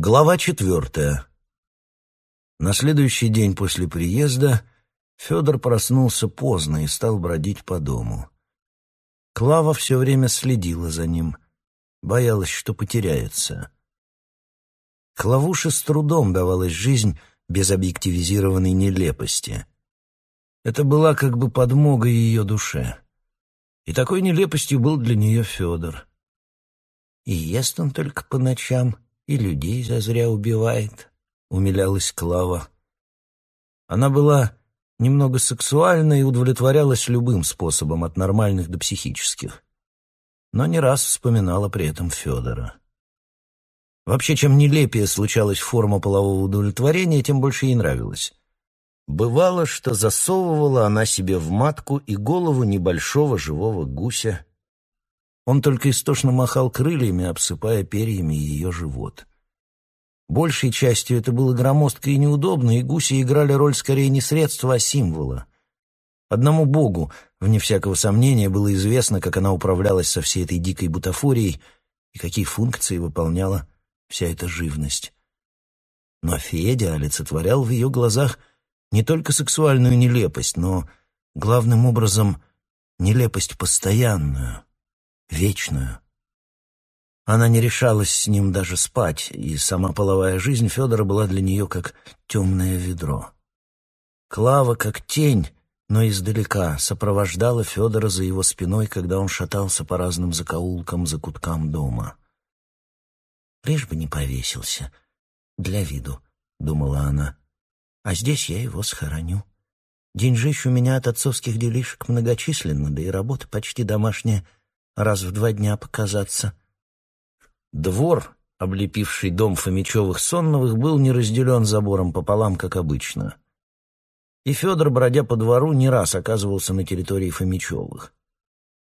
Глава четвертая. На следующий день после приезда Федор проснулся поздно и стал бродить по дому. Клава все время следила за ним, боялась, что потеряется. Клавуше с трудом давалась жизнь без объективизированной нелепости. Это была как бы подмога ее душе. И такой нелепостью был для нее Федор. И ест он только по ночам — и людей зазря убивает», — умилялась Клава. Она была немного сексуальна и удовлетворялась любым способом, от нормальных до психических. Но не раз вспоминала при этом Федора. Вообще, чем нелепее случалась форма полового удовлетворения, тем больше ей нравилось. Бывало, что засовывала она себе в матку и голову небольшого живого гуся, он только истошно махал крыльями, обсыпая перьями ее живот. Большей частью это было громоздко и неудобно, и гуси играли роль скорее не средства, а символа. Одному богу, вне всякого сомнения, было известно, как она управлялась со всей этой дикой бутафорией и какие функции выполняла вся эта живность. Но Федя олицетворял в ее глазах не только сексуальную нелепость, но, главным образом, нелепость постоянную — вечную. Она не решалась с ним даже спать, и сама половая жизнь Федора была для нее как темное ведро. Клава, как тень, но издалека, сопровождала Федора за его спиной, когда он шатался по разным закоулкам, закуткам дома. «Лишь бы не повесился. Для виду», — думала она. «А здесь я его схороню. Деньжищ у меня от отцовских делишек многочисленно, да и работа почти домашняя — раз в два дня показаться. Двор, облепивший дом Фомичевых-Сонновых, был не разделен забором пополам, как обычно. И Федор, бродя по двору, не раз оказывался на территории Фомичевых.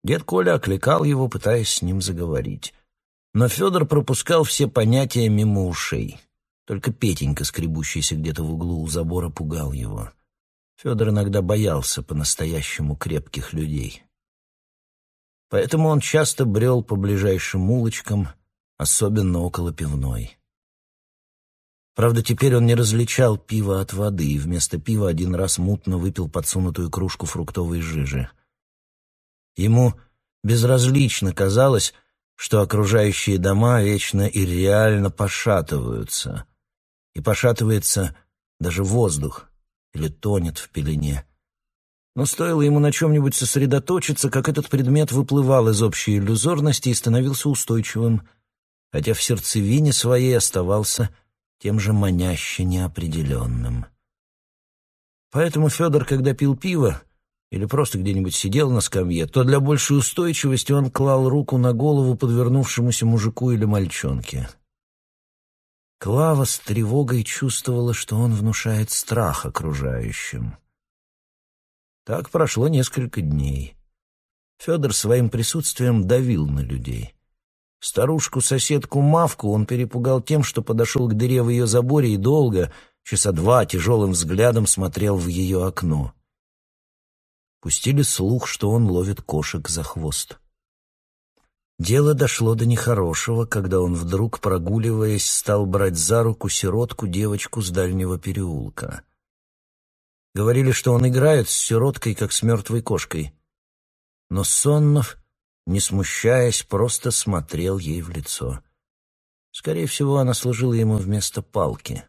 Дед Коля окликал его, пытаясь с ним заговорить. Но Федор пропускал все понятия мимо ушей. Только Петенька, скребущийся где-то в углу у забора, пугал его. Федор иногда боялся по-настоящему крепких людей. Поэтому он часто брел по ближайшим улочкам, особенно около пивной. Правда, теперь он не различал пива от воды и вместо пива один раз мутно выпил подсунутую кружку фруктовой жижи. Ему безразлично казалось, что окружающие дома вечно и реально пошатываются. И пошатывается даже воздух или тонет в пелене. Но стоило ему на чем-нибудь сосредоточиться, как этот предмет выплывал из общей иллюзорности и становился устойчивым, хотя в сердцевине своей оставался тем же маняще неопределенным. Поэтому Федор, когда пил пиво или просто где-нибудь сидел на скамье, то для большей устойчивости он клал руку на голову подвернувшемуся мужику или мальчонке. Клава с тревогой чувствовала, что он внушает страх окружающим. Так прошло несколько дней. Федор своим присутствием давил на людей. Старушку-соседку Мавку он перепугал тем, что подошел к дыре в ее заборе и долго, часа два, тяжелым взглядом смотрел в ее окно. Пустили слух, что он ловит кошек за хвост. Дело дошло до нехорошего, когда он вдруг, прогуливаясь, стал брать за руку сиротку девочку с дальнего переулка. Говорили, что он играет с сироткой, как с мертвой кошкой. Но Соннов, не смущаясь, просто смотрел ей в лицо. Скорее всего, она служила ему вместо палки.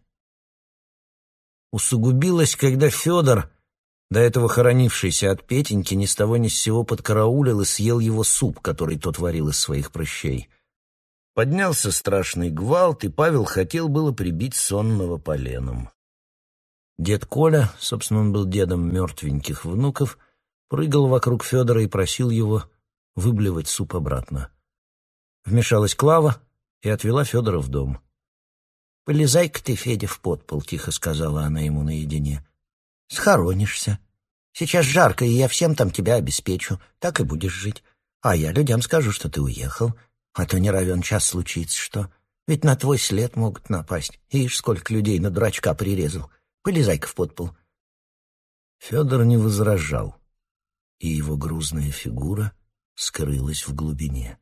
Усугубилось, когда Федор, до этого хоронившийся от Петеньки, ни с того ни с сего подкараулил и съел его суп, который тот варил из своих прыщей. Поднялся страшный гвалт, и Павел хотел было прибить сонного поленом. Дед Коля, собственно, он был дедом мертвеньких внуков, прыгал вокруг Федора и просил его выблевать суп обратно. Вмешалась Клава и отвела Федора в дом. «Полезай-ка ты, Федя, в подпол», — тихо сказала она ему наедине. «Схоронишься. Сейчас жарко, и я всем там тебя обеспечу. Так и будешь жить. А я людям скажу, что ты уехал. А то не равен час случится что. Ведь на твой след могут напасть. Ишь, сколько людей на дурачка прирезал. Полезай-ка в подпол. Федор не возражал, и его грузная фигура скрылась в глубине.